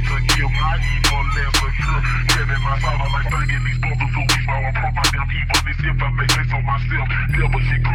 preacher, yeah, my evil leveler. My like banging these evilness if I make say on myself.